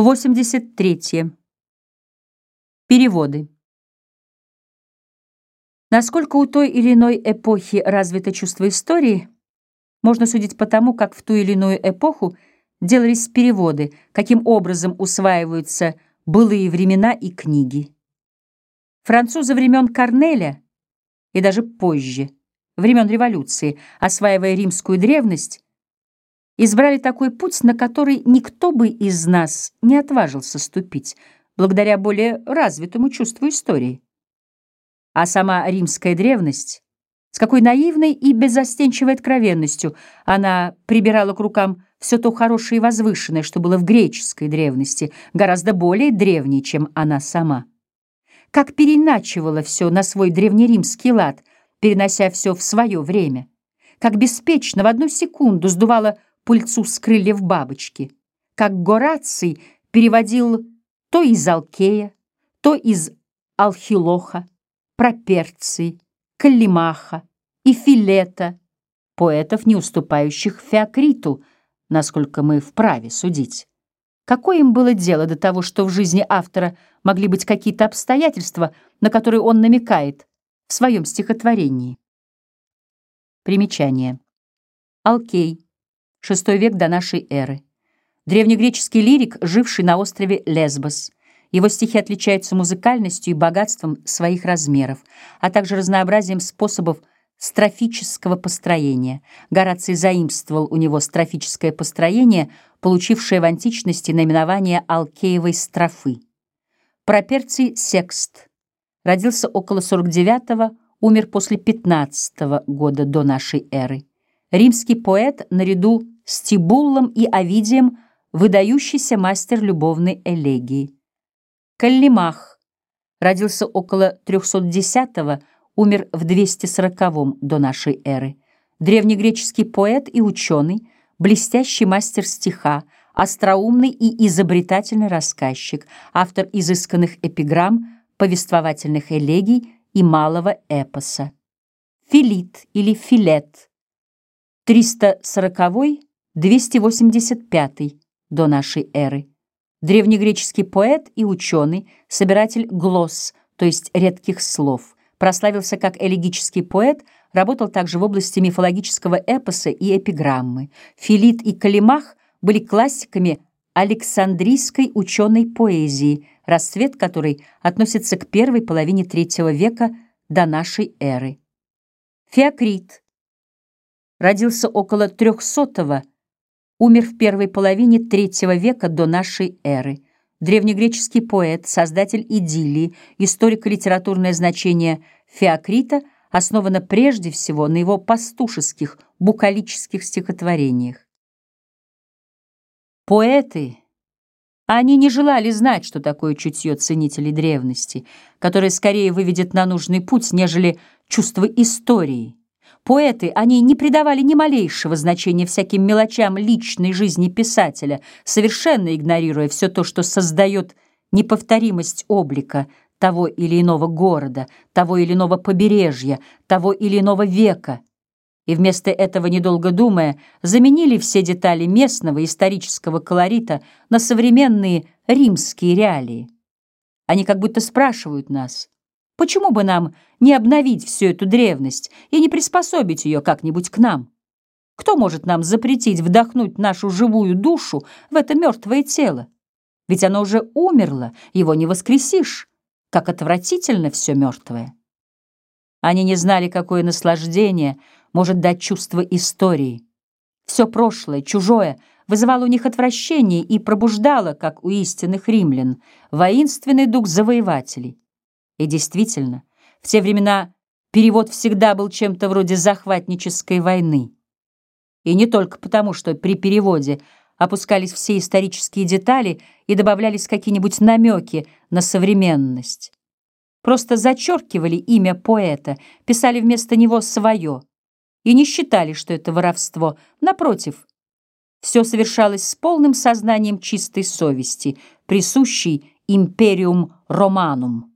83. Переводы. Насколько у той или иной эпохи развито чувство истории, можно судить по тому, как в ту или иную эпоху делались переводы, каким образом усваиваются былые времена и книги. Французы времен Корнеля и даже позже, времен революции, осваивая римскую древность, избрали такой путь, на который никто бы из нас не отважился ступить, благодаря более развитому чувству истории. А сама римская древность, с какой наивной и беззастенчивой откровенностью она прибирала к рукам все то хорошее и возвышенное, что было в греческой древности, гораздо более древней, чем она сама. Как переначивала все на свой древнеримский лад, перенося все в свое время. Как беспечно в одну секунду сдувала пыльцу с крыльев бабочки, как Гораций переводил то из Алкея, то из Алхилоха, Проперции, Каллимаха и Филета, поэтов, не уступающих Феокриту, насколько мы вправе судить. Какое им было дело до того, что в жизни автора могли быть какие-то обстоятельства, на которые он намекает в своем стихотворении? Примечание. Алкей. VI век до нашей эры. Древнегреческий лирик, живший на острове Лесбос. Его стихи отличаются музыкальностью и богатством своих размеров, а также разнообразием способов строфического построения. Гораций заимствовал у него строфическое построение, получившее в античности наименование Алкеевой строфы. Проперций Секст родился около 49-го, умер после 15 -го года до нашей эры. Римский поэт наряду с Тибуллом и Овидием выдающийся мастер любовной элегии. Каллимах родился около 310-го, умер в 240-м до нашей эры. Древнегреческий поэт и ученый, блестящий мастер стиха, остроумный и изобретательный рассказчик, автор изысканных эпиграмм, повествовательных элегий и малого эпоса. Филит или Филет – 340-285 до нашей эры. Древнегреческий поэт и ученый, собиратель глосс, то есть редких слов, прославился как элегический поэт, работал также в области мифологического эпоса и эпиграммы. Филит и Калимах были классиками Александрийской ученой поэзии, расцвет которой относится к первой половине III века до нашей эры. Феокрит родился около 300-го, умер в первой половине третьего века до нашей эры. Древнегреческий поэт, создатель идиллии, историко-литературное значение Феокрита основано прежде всего на его пастушеских, букалических стихотворениях. Поэты, они не желали знать, что такое чутье ценителей древности, которое скорее выведет на нужный путь, нежели чувство истории. Поэты, они не придавали ни малейшего значения всяким мелочам личной жизни писателя, совершенно игнорируя все то, что создает неповторимость облика того или иного города, того или иного побережья, того или иного века. И вместо этого, недолго думая, заменили все детали местного исторического колорита на современные римские реалии. Они как будто спрашивают нас — Почему бы нам не обновить всю эту древность и не приспособить ее как-нибудь к нам? Кто может нам запретить вдохнуть нашу живую душу в это мертвое тело? Ведь оно уже умерло, его не воскресишь. Как отвратительно все мертвое. Они не знали, какое наслаждение может дать чувство истории. Все прошлое, чужое, вызывало у них отвращение и пробуждало, как у истинных римлян, воинственный дух завоевателей. И действительно, в те времена перевод всегда был чем-то вроде захватнической войны. И не только потому, что при переводе опускались все исторические детали и добавлялись какие-нибудь намеки на современность. Просто зачеркивали имя поэта, писали вместо него свое и не считали, что это воровство. Напротив, все совершалось с полным сознанием чистой совести, присущей империум романум.